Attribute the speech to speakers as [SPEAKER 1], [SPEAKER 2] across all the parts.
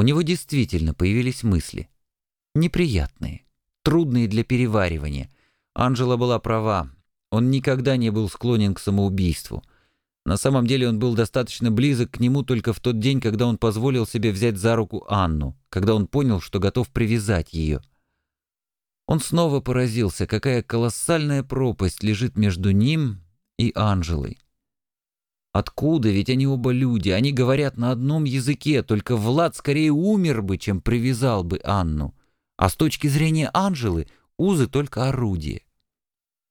[SPEAKER 1] У него действительно появились мысли. Неприятные, трудные для переваривания. Анжела была права. Он никогда не был склонен к самоубийству. На самом деле он был достаточно близок к нему только в тот день, когда он позволил себе взять за руку Анну, когда он понял, что готов привязать ее. Он снова поразился, какая колоссальная пропасть лежит между ним и Анжелой. Откуда? Ведь они оба люди, они говорят на одном языке, только Влад скорее умер бы, чем привязал бы Анну. А с точки зрения Анжелы, узы только орудие.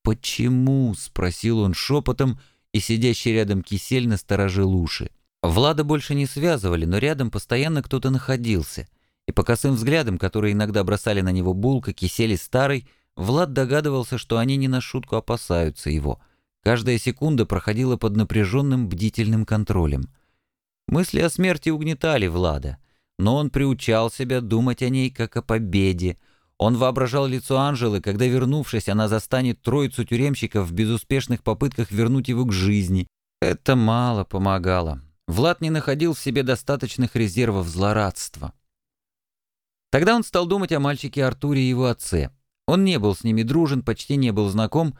[SPEAKER 1] «Почему?» — спросил он шепотом, и сидящий рядом кисель насторожил уши. Влада больше не связывали, но рядом постоянно кто-то находился. И по косым взглядам, которые иногда бросали на него Булка, Кисель и Старый, Влад догадывался, что они не на шутку опасаются его. Каждая секунда проходила под напряженным бдительным контролем. Мысли о смерти угнетали Влада, но он приучал себя думать о ней как о победе, он воображал лицо Анжелы, когда, вернувшись, она застанет троицу тюремщиков в безуспешных попытках вернуть его к жизни. Это мало помогало. Влад не находил в себе достаточных резервов злорадства. Тогда он стал думать о мальчике Артуре и его отце. Он не был с ними дружен, почти не был знаком,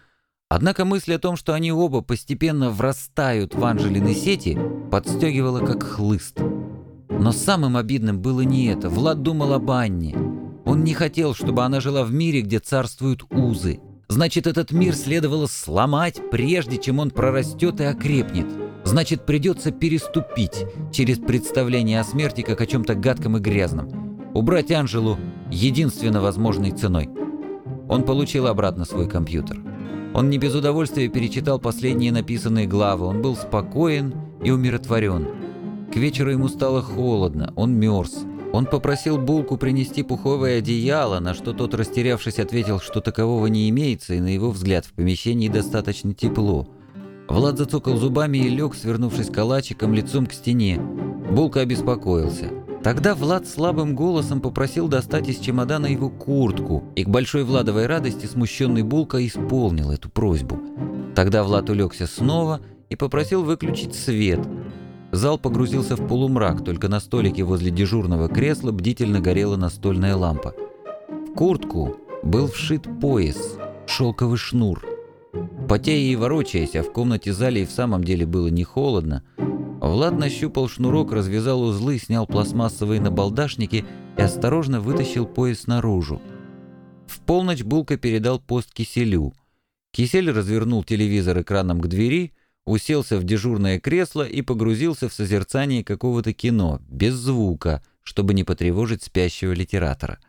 [SPEAKER 1] однако мысль о том, что они оба постепенно врастают в Анжелины сети, подстегивала как хлыст. Но самым обидным было не это. Влад думал об Анне. Он не хотел, чтобы она жила в мире, где царствуют узы. Значит, этот мир следовало сломать, прежде чем он прорастет и окрепнет. Значит, придется переступить через представление о смерти как о чем-то гадком и грязном. Убрать Анжелу единственно возможной ценой. Он получил обратно свой компьютер. Он не без удовольствия перечитал последние написанные главы. Он был спокоен и умиротворен. К вечеру ему стало холодно, он мерз. Он попросил Булку принести пуховое одеяло, на что тот, растерявшись, ответил, что такового не имеется, и на его взгляд в помещении достаточно тепло. Влад зацокал зубами и лег, свернувшись калачиком, лицом к стене. Булка обеспокоился. Тогда Влад слабым голосом попросил достать из чемодана его куртку, и к большой Владовой радости смущенный Булка исполнил эту просьбу. Тогда Влад улегся снова и попросил выключить свет – Зал погрузился в полумрак, только на столике возле дежурного кресла бдительно горела настольная лампа. В куртку был вшит пояс, шелковый шнур. Потея и ворочаясь, а в комнате зале и в самом деле было не холодно, Влад нащупал шнурок, развязал узлы, снял пластмассовые набалдашники и осторожно вытащил пояс наружу. В полночь Булка передал пост Киселю. Кисель развернул телевизор экраном к двери уселся в дежурное кресло и погрузился в созерцание какого-то кино, без звука, чтобы не потревожить спящего литератора.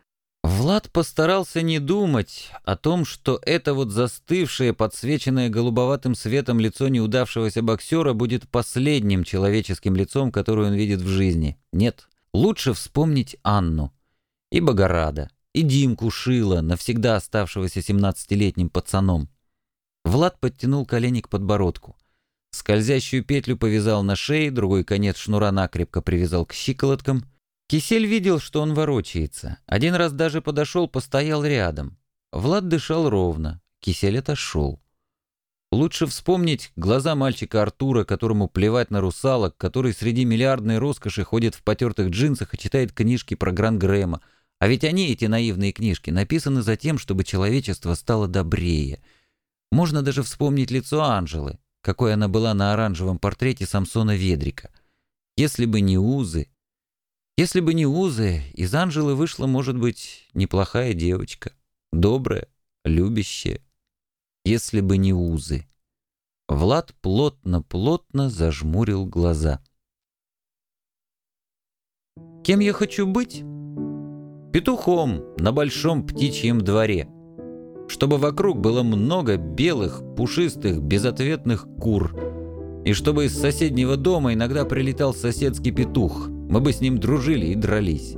[SPEAKER 1] Влад постарался не думать о том, что это вот застывшее, подсвеченное голубоватым светом лицо неудавшегося боксера будет последним человеческим лицом, которое он видит в жизни. Нет, лучше вспомнить Анну. И Богорада, и Димку Шила, навсегда оставшегося семнадцатилетним пацаном. Влад подтянул колени к подбородку. Скользящую петлю повязал на шее, другой конец шнура накрепко привязал к щиколоткам. Кисель видел, что он ворочается. Один раз даже подошел, постоял рядом. Влад дышал ровно. Кисель отошел. Лучше вспомнить глаза мальчика Артура, которому плевать на русалок, который среди миллиардной роскоши ходит в потертых джинсах и читает книжки про Гран Грэма. А ведь они, эти наивные книжки, написаны за тем, чтобы человечество стало добрее. Можно даже вспомнить лицо Анжелы какой она была на оранжевом портрете Самсона Ведрика. Если бы не узы... Если бы не узы, из Анжелы вышла, может быть, неплохая девочка. Добрая, любящая. Если бы не узы. Влад плотно-плотно зажмурил глаза. Кем я хочу быть? Петухом на большом птичьем дворе чтобы вокруг было много белых, пушистых, безответных кур. И чтобы из соседнего дома иногда прилетал соседский петух, мы бы с ним дружили и дрались.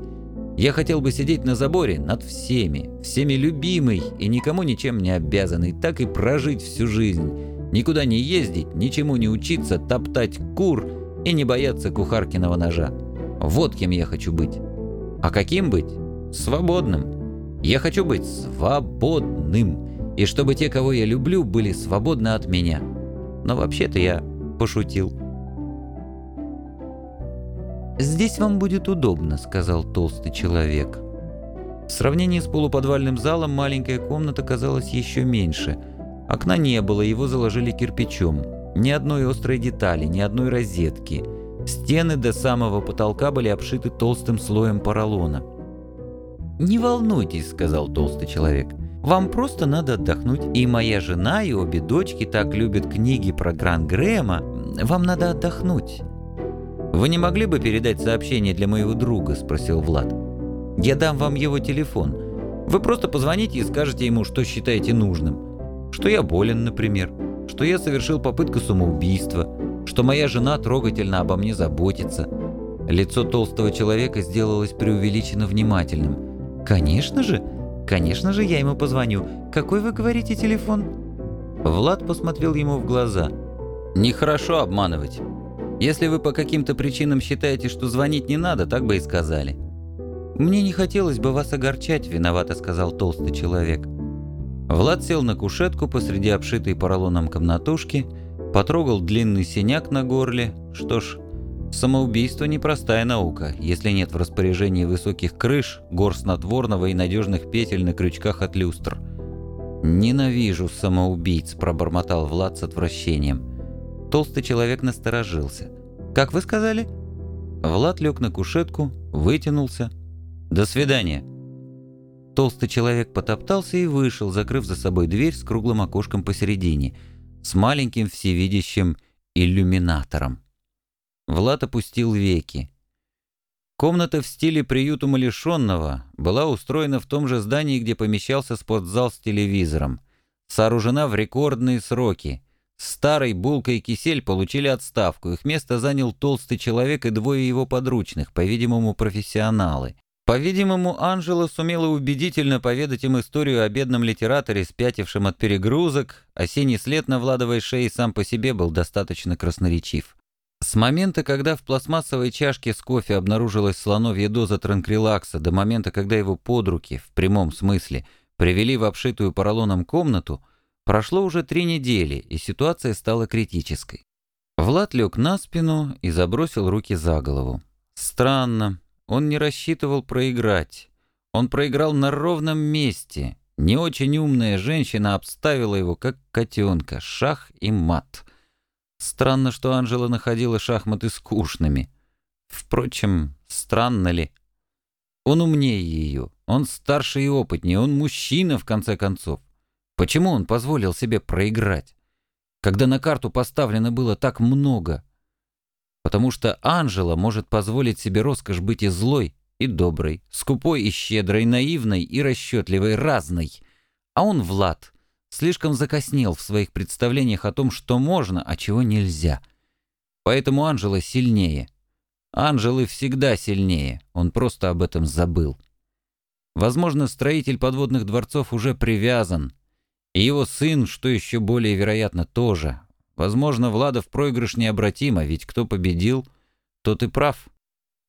[SPEAKER 1] Я хотел бы сидеть на заборе над всеми, всеми любимый и никому ничем не обязанный, так и прожить всю жизнь. Никуда не ездить, ничему не учиться, топтать кур и не бояться кухаркиного ножа. Вот кем я хочу быть. А каким быть? Свободным. Я хочу быть свободным, и чтобы те, кого я люблю, были свободны от меня. Но вообще-то я пошутил. «Здесь вам будет удобно», — сказал толстый человек. В сравнении с полуподвальным залом маленькая комната казалась еще меньше. Окна не было, его заложили кирпичом. Ни одной острой детали, ни одной розетки. Стены до самого потолка были обшиты толстым слоем поролона. «Не волнуйтесь», — сказал толстый человек. «Вам просто надо отдохнуть. И моя жена, и обе дочки так любят книги про Гран Грэма. Вам надо отдохнуть». «Вы не могли бы передать сообщение для моего друга?» — спросил Влад. «Я дам вам его телефон. Вы просто позвоните и скажете ему, что считаете нужным. Что я болен, например. Что я совершил попытку самоубийства. Что моя жена трогательно обо мне заботится». Лицо толстого человека сделалось преувеличенно внимательным. «Конечно же, конечно же, я ему позвоню. Какой вы говорите телефон?» Влад посмотрел ему в глаза. «Нехорошо обманывать. Если вы по каким-то причинам считаете, что звонить не надо, так бы и сказали». «Мне не хотелось бы вас огорчать», — виновато сказал толстый человек. Влад сел на кушетку посреди обшитой поролоном комнатушки, потрогал длинный синяк на горле. Что ж, самоубийство — непростая наука, если нет в распоряжении высоких крыш, гор снотворного и надежных петель на крючках от люстр. «Ненавижу самоубийц», — пробормотал Влад с отвращением. Толстый человек насторожился. «Как вы сказали?» Влад лег на кушетку, вытянулся. «До свидания». Толстый человек потоптался и вышел, закрыв за собой дверь с круглым окошком посередине, с маленьким всевидящим иллюминатором. Влад опустил веки. Комната в стиле приют умалишенного была устроена в том же здании, где помещался спортзал с телевизором. Сооружена в рекордные сроки. Старый Булка и Кисель получили отставку, их место занял толстый человек и двое его подручных, по-видимому, профессионалы. По-видимому, Анжела сумела убедительно поведать им историю о бедном литераторе, спятившем от перегрузок, синий след на Владовой шее сам по себе был достаточно красноречив. С момента, когда в пластмассовой чашке с кофе обнаружилась слоновья доза транкрилакса, до момента, когда его под руки, в прямом смысле, привели в обшитую поролоном комнату, Прошло уже три недели, и ситуация стала критической. Влад лег на спину и забросил руки за голову. Странно, он не рассчитывал проиграть. Он проиграл на ровном месте. Не очень умная женщина обставила его как котенка, шах и мат. Странно, что Анжела находила шахматы скучными. Впрочем, странно ли? Он умнее ее, он старше и опытнее, он мужчина, в конце концов. Почему он позволил себе проиграть, когда на карту поставлено было так много? Потому что Анжела может позволить себе роскошь быть и злой, и доброй, скупой и щедрой, наивной и расчетливой, разной. А он, Влад, слишком закоснел в своих представлениях о том, что можно, а чего нельзя. Поэтому Анжела сильнее. Анжелы всегда сильнее, он просто об этом забыл. Возможно, строитель подводных дворцов уже привязан, и его сын, что еще более вероятно, тоже. Возможно, Владов проигрыш необратимо, ведь кто победил, тот и прав.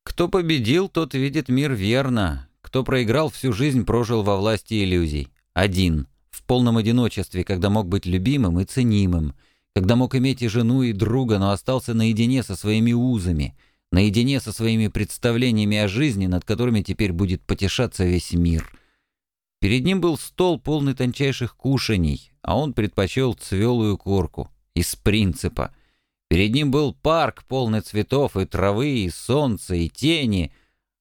[SPEAKER 1] Кто победил, тот видит мир верно. Кто проиграл, всю жизнь прожил во власти иллюзий. Один, в полном одиночестве, когда мог быть любимым и ценимым, когда мог иметь и жену, и друга, но остался наедине со своими узами, наедине со своими представлениями о жизни, над которыми теперь будет потешаться весь мир — Перед ним был стол, полный тончайших кушаний, а он предпочел цвелую корку, из принципа. Перед ним был парк, полный цветов и травы, и солнца, и тени,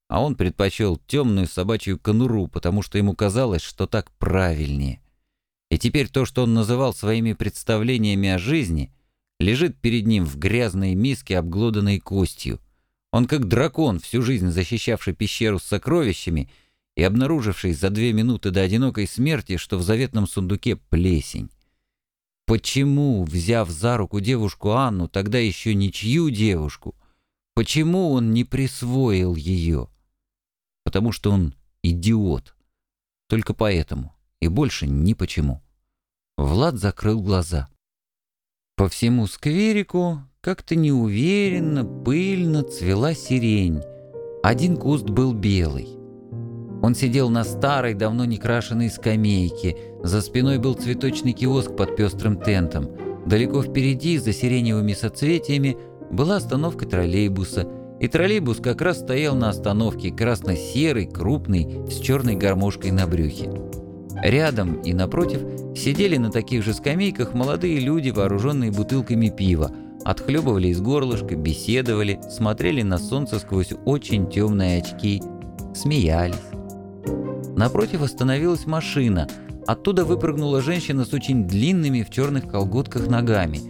[SPEAKER 1] а он предпочел темную собачью конуру, потому что ему казалось, что так правильнее. И теперь то, что он называл своими представлениями о жизни, лежит перед ним в грязной миске, обглоданной костью. Он как дракон, всю жизнь защищавший пещеру с сокровищами — и обнаруживший за две минуты до одинокой смерти, что в заветном сундуке плесень. Почему, взяв за руку девушку Анну, тогда еще ничью девушку, почему он не присвоил ее? Потому что он идиот. Только поэтому. И больше ни почему. Влад закрыл глаза. По всему скверику как-то неуверенно, пыльно цвела сирень. Один куст был белый. Он сидел на старой, давно не крашенной скамейке. За спиной был цветочный киоск под пестрым тентом. Далеко впереди, за сиреневыми соцветиями, была остановка троллейбуса, И троллейбус как раз стоял на остановке, красно-серый, крупный, с черной гармошкой на брюхе. Рядом и напротив сидели на таких же скамейках молодые люди, вооруженные бутылками пива, отхлебывали из горлышка, беседовали, смотрели на солнце сквозь очень темные очки, смеялись. Напротив остановилась машина. Оттуда выпрыгнула женщина с очень длинными в черных колготках ногами.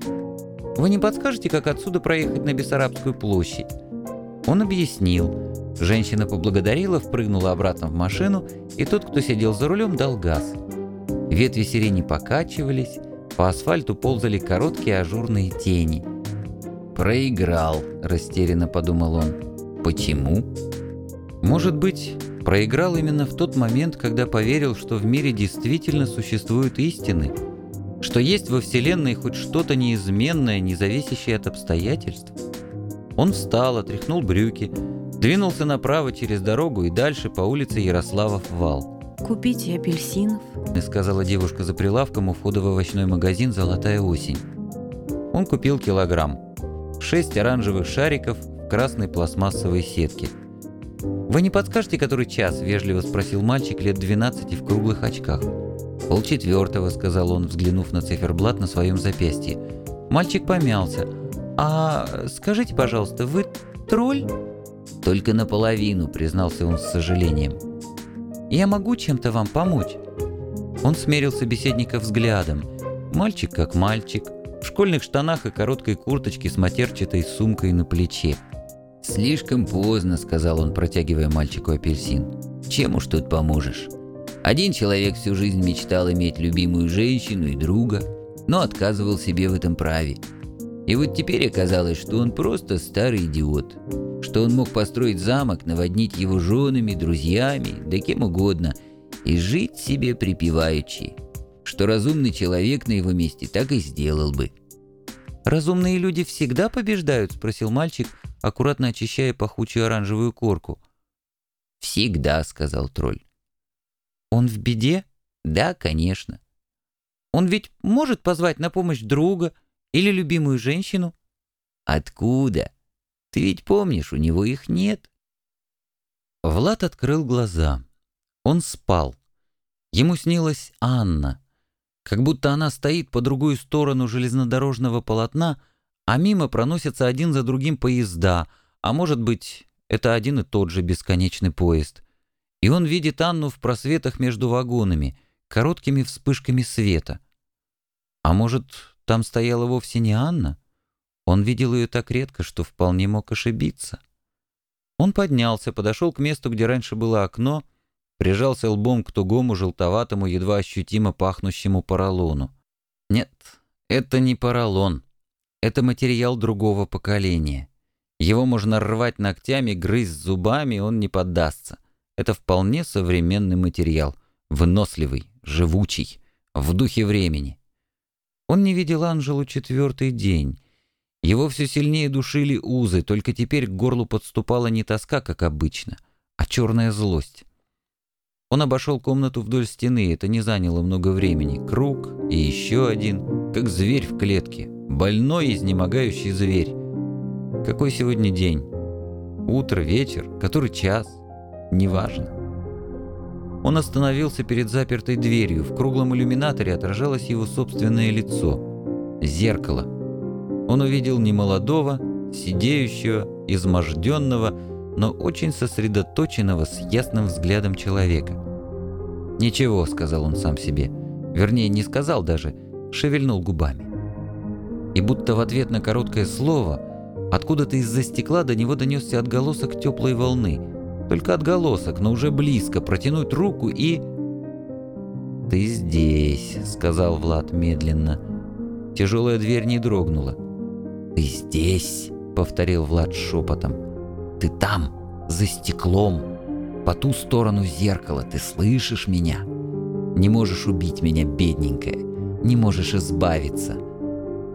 [SPEAKER 1] «Вы не подскажете, как отсюда проехать на Бессарабскую площадь?» Он объяснил. Женщина поблагодарила, впрыгнула обратно в машину, и тот, кто сидел за рулем, дал газ. Ветви сирени покачивались, по асфальту ползали короткие ажурные тени. «Проиграл», – растерянно подумал он. «Почему?» «Может быть, проиграл именно в тот момент, когда поверил, что в мире действительно существуют истины, что есть во Вселенной хоть что-то неизменное, не зависящее от обстоятельств?» Он встал, отряхнул брюки, двинулся направо через дорогу и дальше по улице Ярославов вал.
[SPEAKER 2] «Купите апельсинов», —
[SPEAKER 1] сказала девушка за прилавком у входа в овощной магазин «Золотая осень». Он купил килограмм. Шесть оранжевых шариков в красной пластмассовой сетке. «Вы не подскажете, который час?» – вежливо спросил мальчик лет 12 в круглых очках. «Полчетвертого», – сказал он, взглянув на циферблат на своем запястье. Мальчик помялся – «А скажите, пожалуйста, вы тролль?» «Только наполовину», — признался он с сожалением. «Я могу чем-то вам помочь?» Он смерил собеседника взглядом. Мальчик как мальчик, в школьных штанах и короткой курточке с матерчатой сумкой на плече. «Слишком поздно», — сказал он, протягивая мальчику апельсин. «Чем уж тут поможешь? Один человек всю жизнь мечтал иметь любимую женщину и друга, но отказывал себе в этом праве. И вот теперь оказалось, что он просто старый идиот. Что он мог построить замок, наводнить его женами, друзьями, да кем угодно, и жить себе припеваючи. Что разумный человек на его месте так и сделал бы. «Разумные люди всегда побеждают?» – спросил мальчик, аккуратно очищая пахучую оранжевую корку. «Всегда», – сказал тролль. «Он в беде?» «Да, конечно». «Он ведь может позвать на помощь друга?» Или любимую женщину? Откуда? Ты ведь помнишь, у него их нет. Влад открыл глаза. Он спал. Ему снилась Анна. Как будто она стоит по другую сторону железнодорожного полотна, а мимо проносятся один за другим поезда, а может быть, это один и тот же бесконечный поезд. И он видит Анну в просветах между вагонами, короткими вспышками света. А может, там стояла вовсе не Анна. Он видел ее так редко, что вполне мог ошибиться. Он поднялся, подошел к месту, где раньше было окно, прижался лбом к тугому, желтоватому, едва ощутимо пахнущему поролону. Нет, это не поролон. Это материал другого поколения. Его можно рвать ногтями, грызть зубами, он не поддастся. Это вполне современный материал, выносливый, живучий, в духе времени. Он не видел Анжелу четвертый день. Его все сильнее душили узы, только теперь к горлу подступала не тоска, как обычно, а черная злость. Он обошел комнату вдоль стены, это не заняло много времени. Круг и еще один, как зверь в клетке, больной, изнемогающий зверь. Какой сегодня день? Утро, вечер, который час? Неважно. Он остановился перед запертой дверью. В круглом иллюминаторе отражалось его собственное лицо. Зеркало. Он увидел немолодого, сидеющего, изможденного, но очень сосредоточенного с ясным взглядом человека. «Ничего», — сказал он сам себе. Вернее, не сказал даже, шевельнул губами. И будто в ответ на короткое слово, откуда-то из-за стекла до него донесся отголосок теплой волны — только отголосок, но уже близко, протянуть руку и... «Ты здесь», — сказал Влад медленно. Тяжелая дверь не дрогнула. «Ты здесь», — повторил Влад шепотом. «Ты там, за стеклом, по ту сторону зеркала, ты слышишь меня? Не можешь убить меня, бедненькая, не можешь избавиться.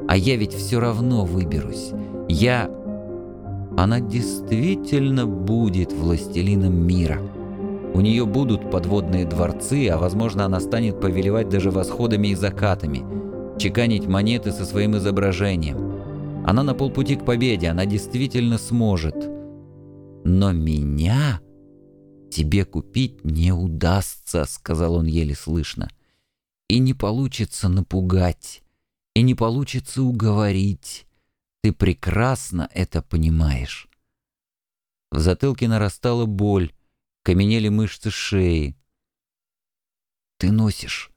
[SPEAKER 1] А я ведь все равно выберусь. Я она действительно будет властелином мира. У нее будут подводные дворцы, а возможно она станет повелевать даже восходами и закатами, чеканить монеты со своим изображением. Она на полпути к победе, она действительно сможет. Но меня тебе купить не удастся, сказал он еле слышно. И не получится напугать, и не получится уговорить. Ты прекрасно это понимаешь. В затылке нарастала боль, каменели мышцы шеи. «Ты носишь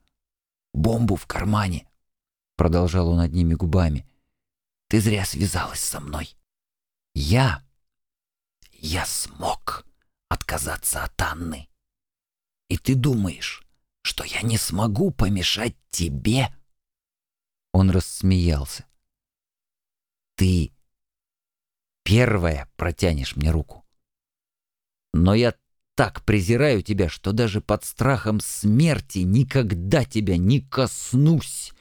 [SPEAKER 1] бомбу в кармане», — продолжал он одними губами. «Ты зря связалась со мной. Я... я смог отказаться от Анны. И ты думаешь, что я не смогу помешать тебе?» Он рассмеялся. «Ты первая протянешь мне руку. Но я так презираю тебя, что даже под страхом смерти никогда тебя не коснусь.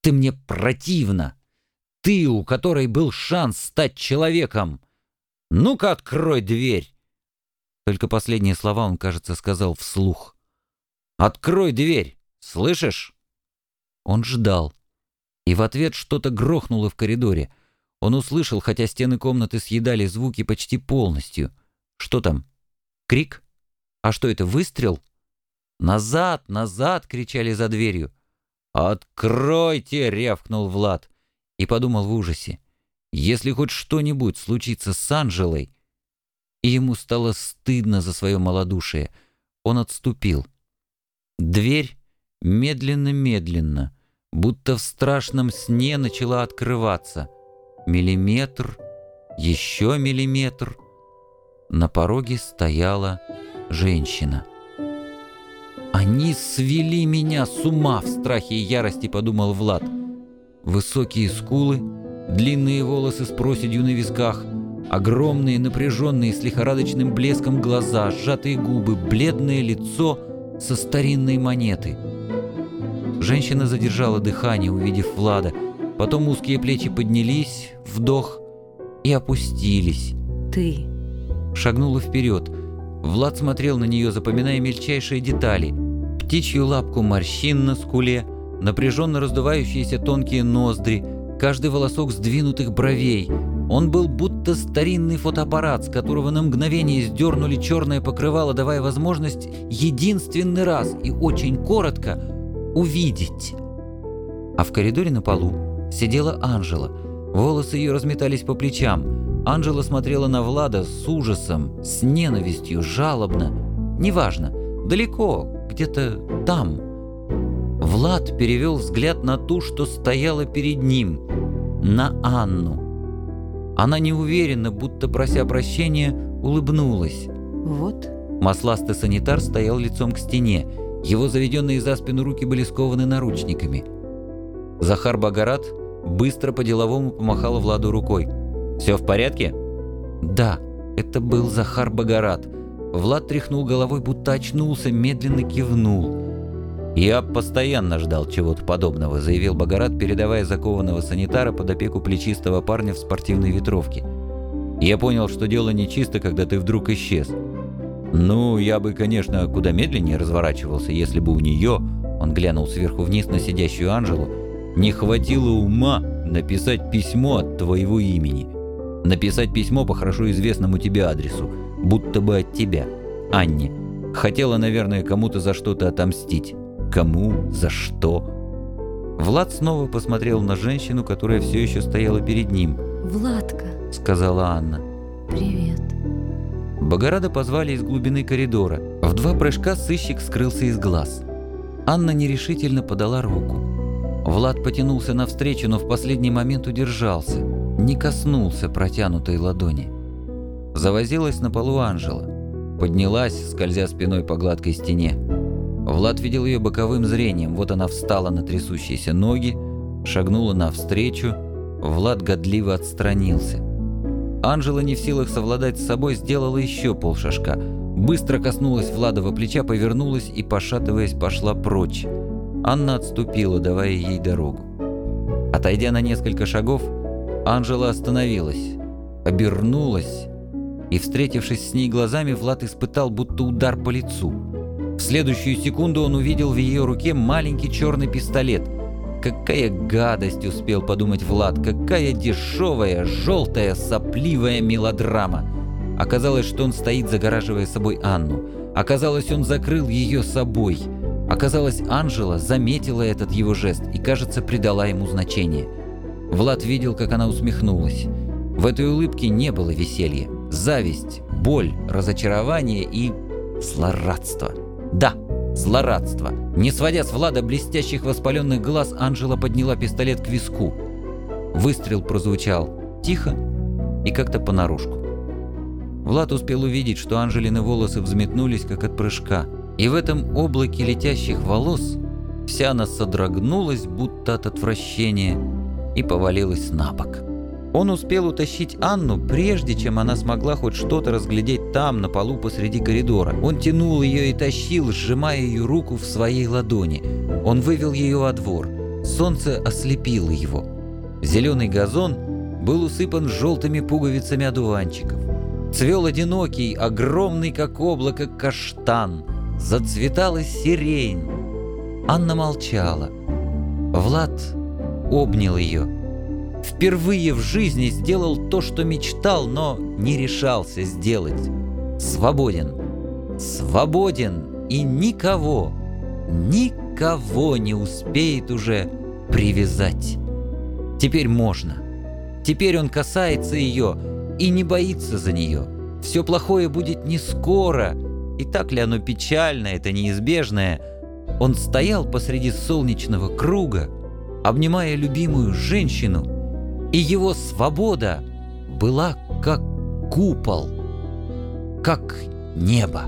[SPEAKER 1] Ты мне противна. Ты, у которой был шанс стать человеком. Ну-ка, открой дверь. Только последние слова он, кажется, сказал вслух. «Открой дверь! Слышишь?» Он ждал. И в ответ что-то грохнуло в коридоре. Он услышал, хотя стены комнаты съедали звуки почти полностью. Что там? Крик? А что это, выстрел? «Назад! Назад!» — кричали за дверью. «Откройте!» — рявкнул Влад. И подумал в ужасе. Если хоть что-нибудь случится с Анжелой... И ему стало стыдно за свое малодушие. Он отступил. Дверь медленно-медленно, будто в страшном сне начала открываться. Миллиметр, еще миллиметр. На пороге стояла женщина. «Они свели меня с ума!» — в страхе и ярости подумал Влад. Высокие скулы, длинные волосы с проседью на висках, огромные, напряженные, с лихорадочным блеском глаза, сжатые губы, бледное лицо со старинной монеты. Женщина задержала дыхание, увидев Влада. Потом узкие плечи поднялись, вдох и опустились.
[SPEAKER 2] «Ты...»
[SPEAKER 1] Шагнула вперед — Влад смотрел на нее, запоминая мельчайшие детали. Птичью лапку морщин на скуле, напряженно раздувающиеся тонкие ноздри, каждый волосок сдвинутых бровей. Он был будто старинный фотоаппарат, с которого на мгновение сдернули черное покрывало, давая возможность единственный раз и очень коротко увидеть. А в коридоре на полу сидела Анжела. Волосы ее разметались по плечам. Анжела смотрела на Влада с ужасом, с ненавистью, жалобно. Неважно, далеко, где-то там. Влад перевел взгляд на ту, что стояла перед ним, на Анну. Она неуверенно, будто прося прощения, улыбнулась.
[SPEAKER 2] «Вот».
[SPEAKER 1] Масластый санитар стоял лицом к стене. Его заведенные за спину руки были скованы наручниками. Захар Багарат быстро по-деловому помахал Владу рукой. «Все в порядке?» «Да, это был Захар Багарат». Влад тряхнул головой, будто очнулся, медленно кивнул. «Я постоянно ждал чего-то подобного», — заявил Багарат, передавая закованного санитара под опеку плечистого парня в спортивной ветровке. «Я понял, что дело нечисто, когда ты вдруг исчез. Ну, я бы, конечно, куда медленнее разворачивался, если бы у нее...» Он глянул сверху вниз на сидящую Анжелу. «Не хватило ума написать письмо от твоего имени. Написать письмо по хорошо известному тебе адресу, будто бы от тебя, Анне. Хотела, наверное, кому-то за что-то отомстить. Кому? За что? Влад снова посмотрел на женщину, которая все еще стояла перед ним.
[SPEAKER 2] «Владка», —
[SPEAKER 1] сказала Анна.
[SPEAKER 2] «Привет».
[SPEAKER 1] Богорада позвали из глубины коридора. В два прыжка сыщик скрылся из глаз. Анна нерешительно подала руку. Влад потянулся навстречу, но в последний момент удержался не коснулся протянутой ладони. Завозилась на полу Анжела. Поднялась, скользя спиной по гладкой стене. Влад видел ее боковым зрением. Вот она встала на трясущиеся ноги, шагнула навстречу. Влад годливо отстранился. Анжела, не в силах совладать с собой, сделала еще полшажка. Быстро коснулась Владова плеча, повернулась и, пошатываясь, пошла прочь. Анна отступила, давая ей дорогу. Отойдя на несколько шагов, Анжела остановилась, обернулась, и, встретившись с ней глазами, Влад испытал будто удар по лицу. В следующую секунду он увидел в ее руке маленький черный пистолет. «Какая гадость!» — успел подумать Влад. «Какая дешевая, желтая, сопливая мелодрама!» Оказалось, что он стоит, загораживая собой Анну. Оказалось, он закрыл ее собой. Оказалось, Анжела заметила этот его жест и, кажется, придала ему значение. Влад видел, как она усмехнулась. В этой улыбке не было веселья. Зависть, боль, разочарование и злорадство. Да, злорадство. Не сводя с Влада блестящих воспаленных глаз, Анжела подняла пистолет к виску. Выстрел прозвучал тихо и как-то понарошку. Влад успел увидеть, что Анжелины волосы взметнулись, как от прыжка. И в этом облаке летящих волос вся она содрогнулась, будто от отвращения, и повалилась на бок. Он успел утащить Анну, прежде чем она смогла хоть что-то разглядеть там, на полу посреди коридора. Он тянул ее и тащил, сжимая ее руку в своей ладони. Он вывел ее во двор. Солнце ослепило его. Зеленый газон был усыпан желтыми пуговицами одуванчиков. Цвел одинокий, огромный, как облако, каштан. Зацветала сирень. Анна молчала. Влад обнял ее. Впервые в жизни сделал то, что мечтал, но не решался сделать. Свободен. Свободен. И никого, никого не успеет уже привязать. Теперь можно. Теперь он касается ее и не боится за нее. Все плохое будет не скоро. И так ли оно печально, это неизбежное. Он стоял посреди солнечного круга, обнимая любимую женщину, и его свобода была как купол, как небо.